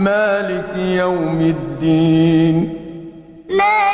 مالك يوم الدين. مالك